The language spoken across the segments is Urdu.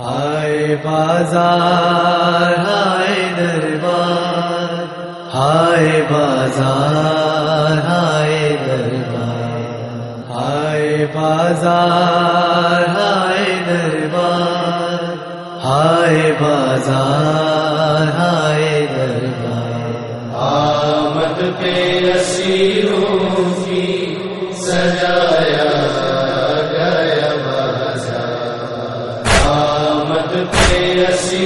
ہائے بازار ہائے دربار ہائے بازار ہائے دربار ہائے بازار ہائے دربار ہائے بازار۔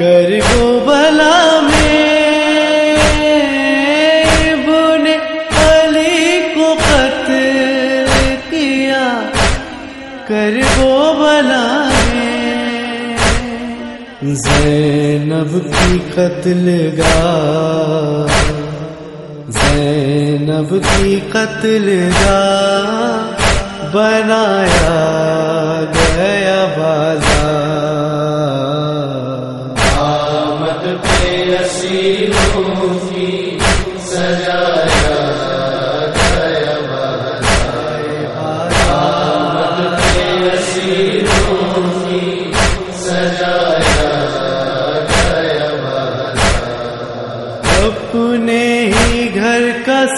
کر گو بلا میں ابن علی کو قتل کیا۔ کر گو بلا میں زینب کی قتل گاہ۔ زینب کی قتل گاہ۔ بنایا گیا بازار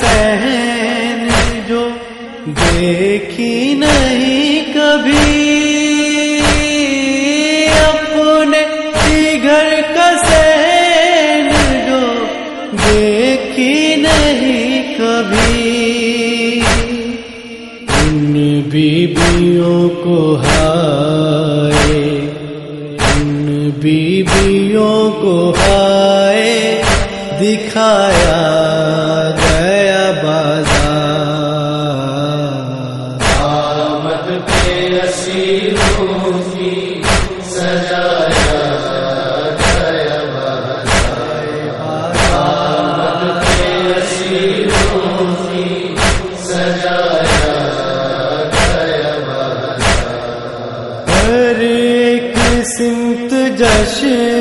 سہن جو دیکھی نہیں کبھی اپنے ہی گھر کا سہن جو دیکھی نہیں کبھی۔ ان بیویوں کو ہائے۔ ان بیویوں کو ہائے۔ دکھایا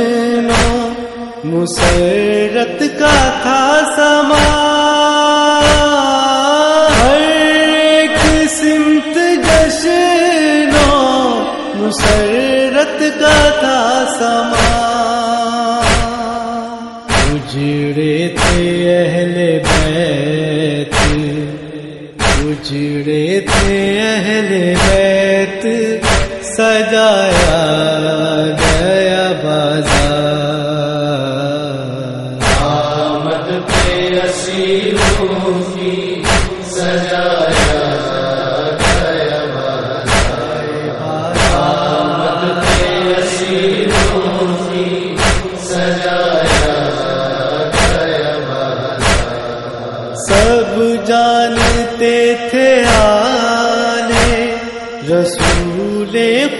جشن مسرت کا تھا سما ہر ایک سمت جشن مسرت کا تھا سما اجڑے تھے اہل بیت، اجڑے تھے اہل بیت۔ سجایا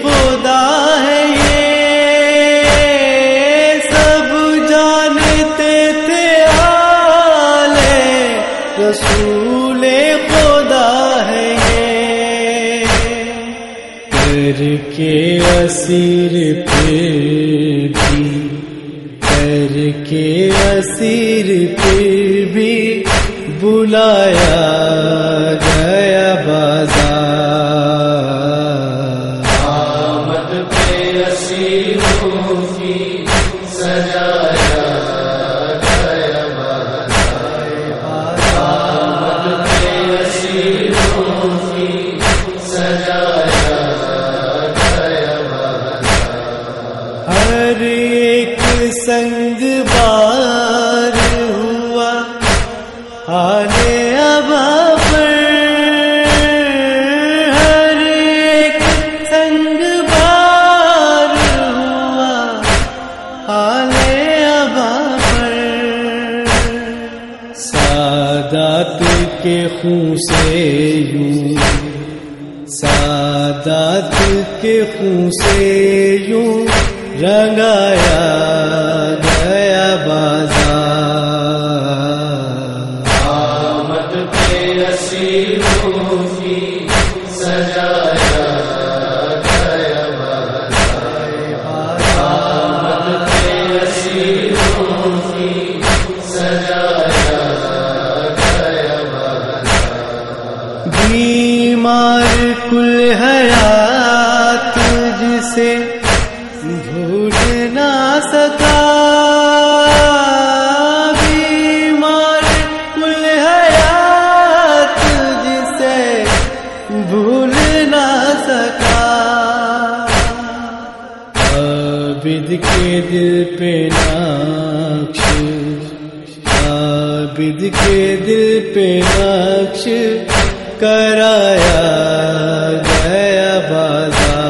خدا ہے یہ سب جانتے تھے آنے رسول خدا ہے یہ کر کے اسیر پھر بھی کر کے اسیر پھر بھی بلایا گیا بازار۔ کے سے یوں۔ سادات کے خون سے یوں رنگایا گیا بازار۔ آمد پہ رسی کی سجا بیمار کل حیات جسے بھول نہ سکا۔ بیمار کل حیات جسے بھول نہ سکا۔ عابد کے دل پہ نقش عابد کے دل پہ نقش۔ کرایا گیا بازار۔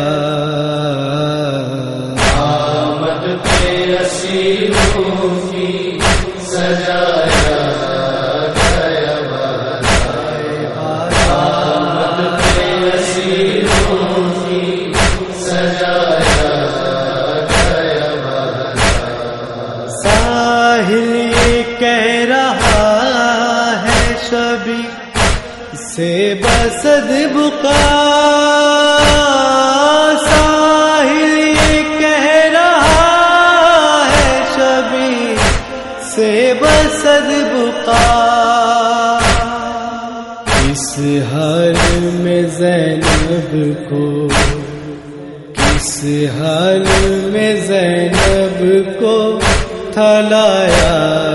آمد پہ اسیروں کی سجایا گیا۔ آمد پہ اسیروں کی سجایا گیا۔ ساحل یہ کہہ رہا ہے، شبی سے بسد بکا ساحل یہ کہہ رہا ہے شبی سے بسد بکا اس حال میں زینب کو کس حال میں زینب کو تھلایا